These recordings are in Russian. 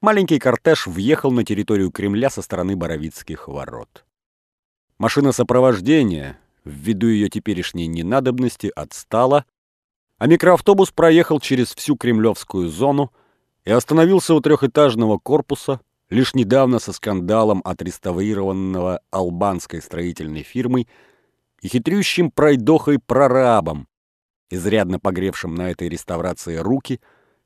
маленький кортеж въехал на территорию Кремля со стороны Боровицких ворот. Машина сопровождения, ввиду ее теперешней ненадобности, отстала, а микроавтобус проехал через всю кремлевскую зону и остановился у трехэтажного корпуса, лишь недавно со скандалом отреставрированного албанской строительной фирмой и хитрющим пройдохой-прорабом, изрядно погревшим на этой реставрации руки,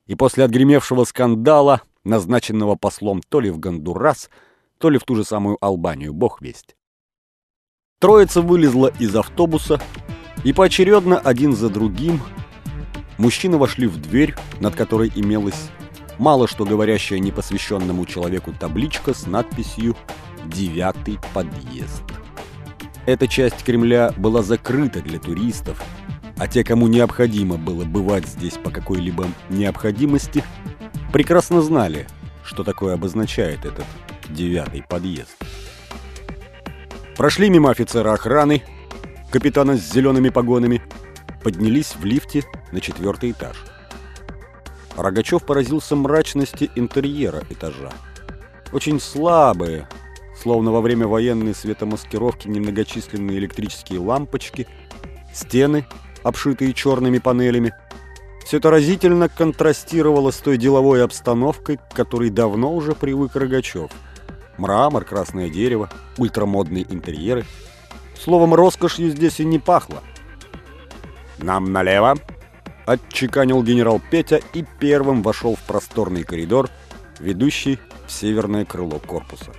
и после отгремевшего скандала, назначенного послом то ли в Гондурас, то ли в ту же самую Албанию, бог весть. Троица вылезла из автобуса, и поочередно один за другим мужчины вошли в дверь, над которой имелась мало что говорящая непосвященному человеку табличка с надписью «Девятый подъезд». Эта часть Кремля была закрыта для туристов, а те, кому необходимо было бывать здесь по какой-либо необходимости, прекрасно знали, что такое обозначает этот девятый подъезд. Прошли мимо офицера охраны, капитана с зелеными погонами, поднялись в лифте на четвертый этаж. Рогачев поразился мрачности интерьера этажа. Очень слабые, словно во время военной светомаскировки немногочисленные электрические лампочки, стены, обшитые черными панелями. Все это разительно контрастировало с той деловой обстановкой, к которой давно уже привык Рогачев. Мрамор, красное дерево, ультрамодные интерьеры. Словом, роскошью здесь и не пахло. «Нам налево!» — отчеканил генерал Петя и первым вошел в просторный коридор, ведущий в северное крыло корпуса.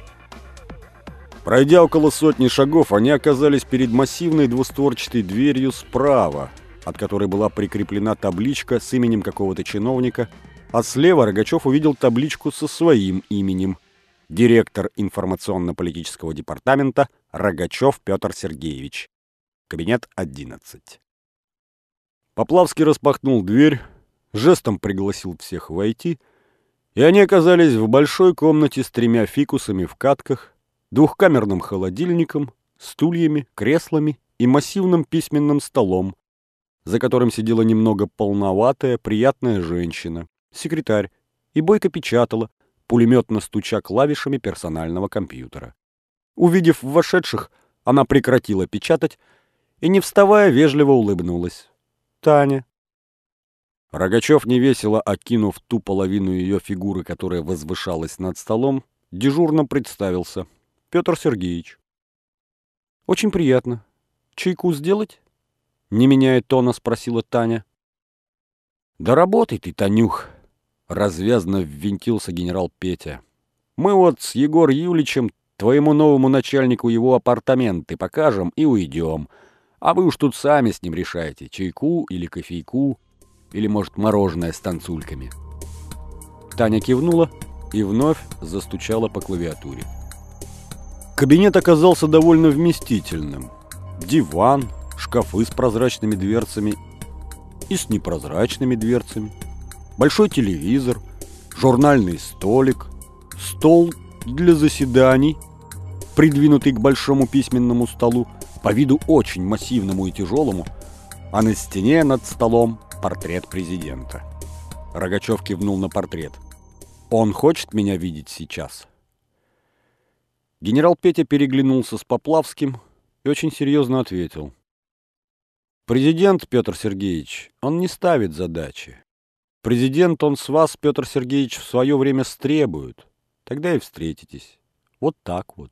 Пройдя около сотни шагов, они оказались перед массивной двустворчатой дверью справа, от которой была прикреплена табличка с именем какого-то чиновника, а слева Рогачев увидел табличку со своим именем – директор информационно-политического департамента Рогачев Петр Сергеевич. Кабинет 11. Поплавский распахнул дверь, жестом пригласил всех войти, и они оказались в большой комнате с тремя фикусами в катках, двухкамерным холодильником, стульями, креслами и массивным письменным столом, за которым сидела немного полноватая, приятная женщина, секретарь, и бойко печатала, пулеметно стуча клавишами персонального компьютера. Увидев вошедших, она прекратила печатать и, не вставая, вежливо улыбнулась. «Таня». Рогачев, невесело окинув ту половину ее фигуры, которая возвышалась над столом, дежурно представился. Петр Сергеевич. Очень приятно. Чайку сделать? Не меняя тона, спросила Таня. Да работай ты, Танюх, развязно ввинтился генерал Петя. Мы вот с Егор Юличем твоему новому начальнику его апартаменты покажем и уйдем. А вы уж тут сами с ним решайте, чайку или кофейку, или, может, мороженое с танцульками. Таня кивнула и вновь застучала по клавиатуре. Кабинет оказался довольно вместительным. Диван, шкафы с прозрачными дверцами и с непрозрачными дверцами, большой телевизор, журнальный столик, стол для заседаний, придвинутый к большому письменному столу, по виду очень массивному и тяжелому, а на стене над столом портрет президента. Рогачев кивнул на портрет. «Он хочет меня видеть сейчас?» Генерал Петя переглянулся с Поплавским и очень серьезно ответил. Президент Петр Сергеевич, он не ставит задачи. Президент он с вас, Петр Сергеевич, в свое время стребует. Тогда и встретитесь. Вот так вот.